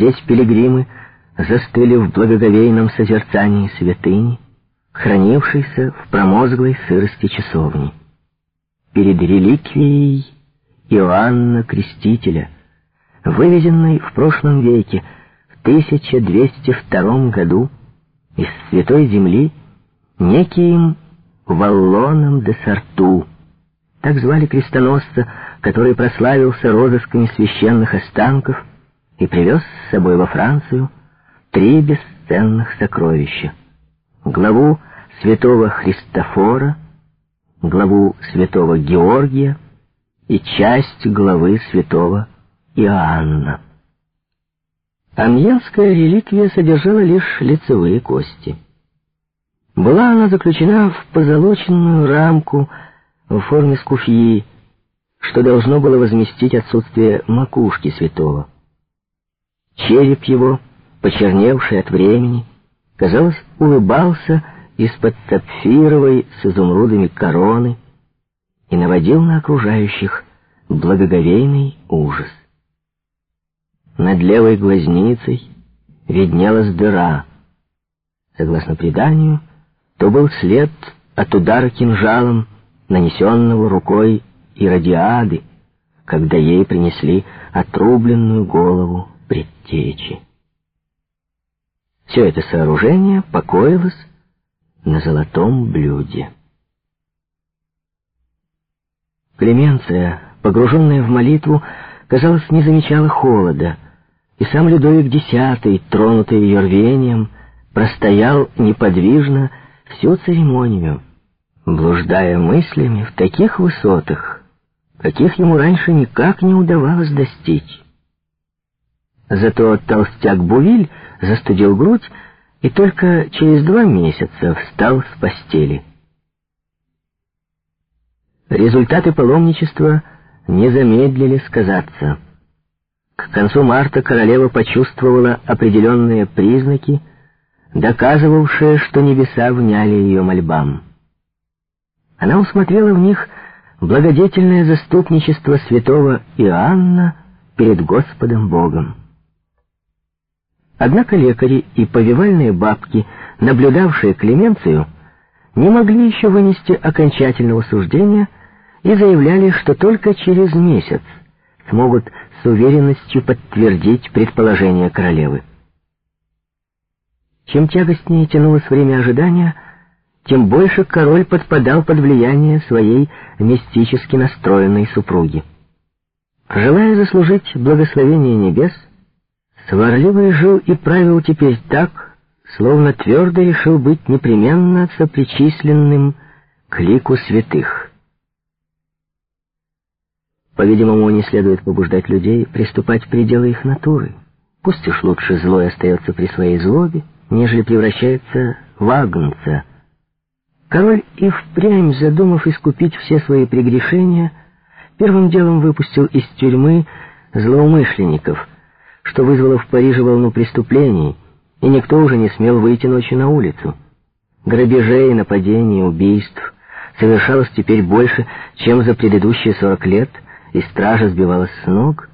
Здесь пилигримы застыли в благоговейном созерцании святыни, хранившейся в промозглой сырости часовни. Перед реликвией Иоанна Крестителя, вывезенной в прошлом веке, в 1202 году, из Святой Земли, неким Валлоном де Сарту, так звали крестоносца, который прославился розысками священных останков и привез с собой во Францию три бесценных сокровища. Главу святого Христофора, главу святого Георгия и часть главы святого Иоанна. Амьенская реликвия содержала лишь лицевые кости. Была она заключена в позолоченную рамку в форме скуфьи, что должно было возместить отсутствие макушки святого. Череп его, почерневший от времени, казалось, улыбался из-под сапфировой с изумрудами короны и наводил на окружающих благоговейный ужас. Над левой глазницей виднелась дыра. Согласно преданию, то был след от удара кинжалом, нанесенного рукой Иродиады, когда ей принесли отрубленную голову предтечи. Все это сооружение покоилось на золотом блюде. Клеменция, погруженная в молитву, казалось, не замечала холода, и сам Людовик X, тронутый ее рвением, простоял неподвижно всю церемонию, блуждая мыслями в таких высотах, каких ему раньше никак не удавалось достичь. Зато толстяк Бувиль застудил грудь и только через два месяца встал с постели. Результаты паломничества не замедлили сказаться. К концу марта королева почувствовала определенные признаки, доказывавшие, что небеса вняли ее мольбам. Она усмотрела в них благодетельное заступничество святого Иоанна перед Господом Богом. Однако лекари и повивальные бабки, наблюдавшие Клеменцию, не могли еще вынести окончательного суждения и заявляли, что только через месяц смогут с уверенностью подтвердить предположение королевы. Чем тягостнее тянулось время ожидания, тем больше король подпадал под влияние своей мистически настроенной супруги. Желая заслужить благословение небес, Сварливый жил и правил теперь так, словно твердо решил быть непременно сопричисленным к лику святых. По-видимому, не следует побуждать людей приступать пределы их натуры. Пусть уж лучше злой остается при своей злобе, нежели превращается в агнца. Король и впрямь, задумав искупить все свои прегрешения, первым делом выпустил из тюрьмы злоумышленников, что вызвало в Париже волну преступлений, и никто уже не смел выйти ночью на улицу. Грабежей, нападений, убийств совершалось теперь больше, чем за предыдущие сорок лет, и стража сбивалась с ног.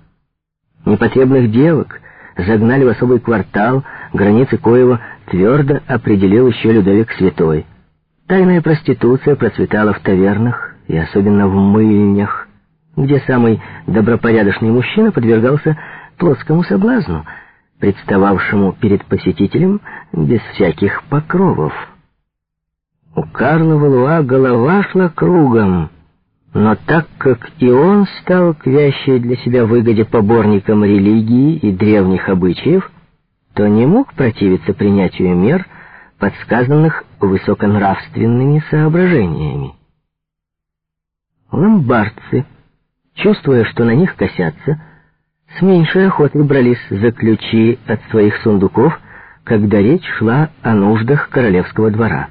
Непотребных девок загнали в особый квартал, границы коего твердо определил еще Людовик Святой. Тайная проституция процветала в тавернах и особенно в мыльнях, где самый добропорядочный мужчина подвергался плоскому соблазну, представавшему перед посетителем без всяких покровов. У Карла Валуа голова шла кругом, но так как и он стал к вящей для себя выгоде поборником религии и древних обычаев, то не мог противиться принятию мер, подсказанных высоконравственными соображениями. Ломбардцы, чувствуя, что на них косятся, с меньшей охотой брались за ключи от своих сундуков, когда речь шла о нуждах королевского двора.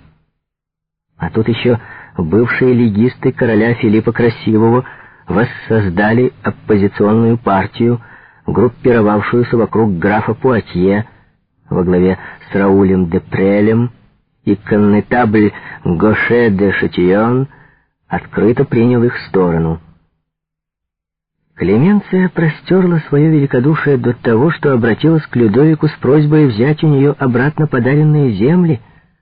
А тут еще бывшие легисты короля Филиппа Красивого воссоздали оппозиционную партию, группировавшуюся вокруг графа Пуатье во главе с Раулем де Прелем, и коннетабль Гоше де Шатион открыто принял их сторону. Клеменция простерла свое великодушие до того, что обратилась к Людовику с просьбой взять у нее обратно подаренные земли —